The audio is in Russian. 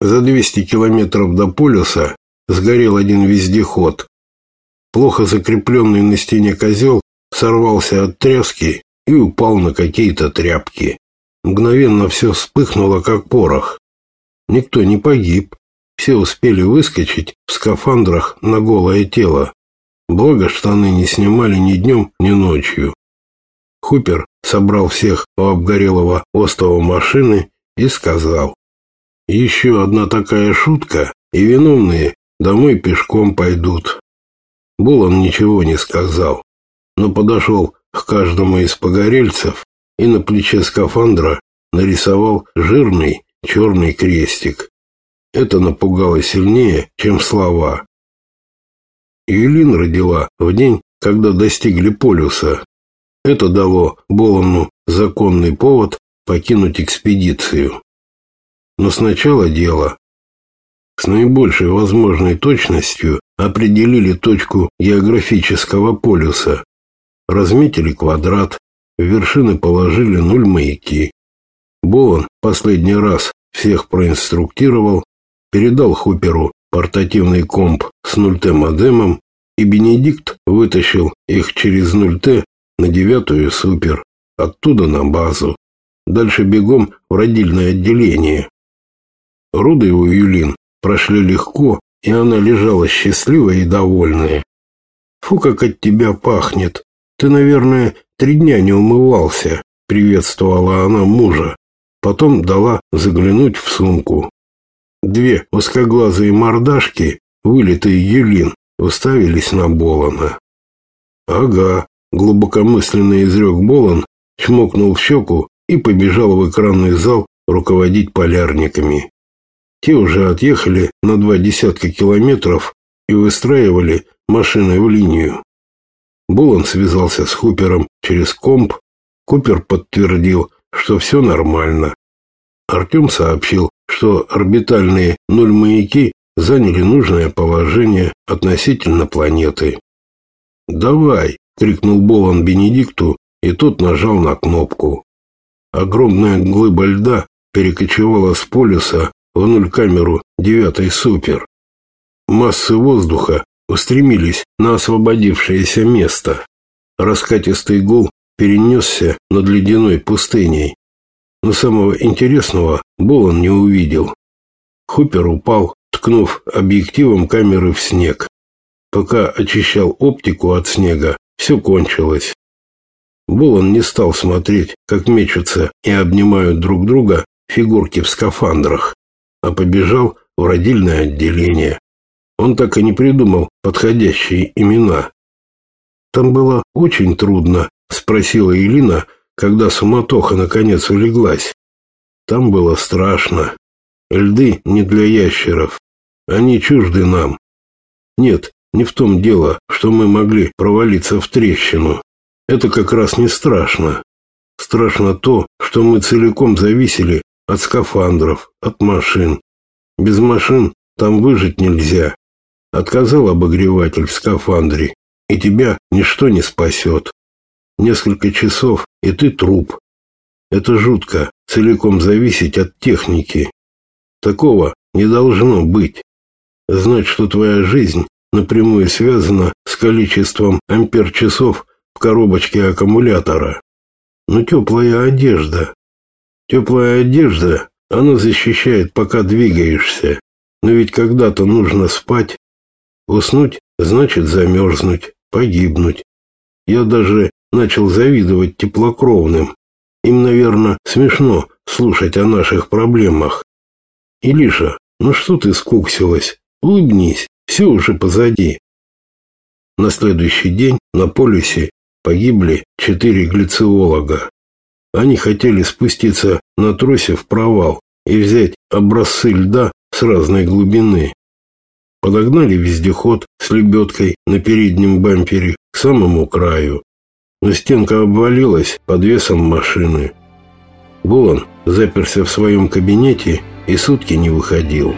За 200 километров до полюса сгорел один вездеход. Плохо закрепленный на стене козел сорвался от тряски и упал на какие-то тряпки. Мгновенно все вспыхнуло, как порох. Никто не погиб. Все успели выскочить в скафандрах на голое тело. Благо, штаны не снимали ни днем, ни ночью. Хупер собрал всех у обгорелого остова машины и сказал. «Еще одна такая шутка, и виновные домой пешком пойдут». Булан ничего не сказал, но подошел к каждому из погорельцев и на плече скафандра нарисовал жирный черный крестик. Это напугало сильнее, чем слова. Юлин родила в день, когда достигли полюса. Это дало Болону законный повод покинуть экспедицию. Но сначала дело. С наибольшей возможной точностью определили точку географического полюса, разметили квадрат, в вершины положили нуль маяки. Болон последний раз всех проинструктировал, передал Хуперу портативный комп с 0Т модемом, и Бенедикт вытащил их через 0Т на девятую супер, оттуда на базу. Дальше бегом в родильное отделение. Роды у Юлин прошли легко, и она лежала счастливая и довольная. «Фу, как от тебя пахнет! Ты, наверное, три дня не умывался», — приветствовала она мужа. Потом дала заглянуть в сумку. Две узкоглазые мордашки, вылитые Юлин, уставились на Болона. «Ага», — глубокомысленно изрек Болон, чмокнул в щеку и побежал в экранный зал руководить полярниками. Те уже отъехали на два десятка километров и выстраивали машины в линию. Болон связался с Хупером через комп. Купер подтвердил, что все нормально. Артем сообщил, что орбитальные нуль-маяки заняли нужное положение относительно планеты. «Давай!» — крикнул Болон Бенедикту, и тот нажал на кнопку. Огромная глыба льда перекочевала с полюса в нуль-камеру девятой супер. Массы воздуха устремились на освободившееся место. Раскатистый гул перенесся над ледяной пустыней. Но самого интересного Болон не увидел. Хупер упал, ткнув объективом камеры в снег. Пока очищал оптику от снега, все кончилось. Болон не стал смотреть, как мечутся и обнимают друг друга фигурки в скафандрах, а побежал в родильное отделение. Он так и не придумал подходящие имена. Там было очень трудно, спросила Элина, когда суматоха наконец улеглась. Там было страшно. Льды не для ящеров. Они чужды нам. Нет, не в том дело, что мы могли провалиться в трещину. Это как раз не страшно. Страшно то, что мы целиком зависели от скафандров, от машин. Без машин там выжить нельзя. Отказал обогреватель в скафандре, и тебя ничто не спасет. Несколько часов, и ты труп. Это жутко, целиком зависеть от техники. Такого не должно быть. Знать, что твоя жизнь напрямую связана с количеством ампер-часов в коробочке аккумулятора. Но теплая одежда. Теплая одежда, она защищает, пока двигаешься. Но ведь когда-то нужно спать. Уснуть значит замерзнуть, погибнуть. Я даже начал завидовать теплокровным. Им, наверное, смешно слушать о наших проблемах. Илиша, ну что ты скуксилась? Улыбнись, все уже позади. На следующий день на полюсе погибли четыре глициолога. Они хотели спуститься на тросе в провал и взять образцы льда с разной глубины. Подогнали вездеход с лебедкой на переднем бампере к самому краю но стенка обвалилась под весом машины. Булан заперся в своем кабинете и сутки не выходил.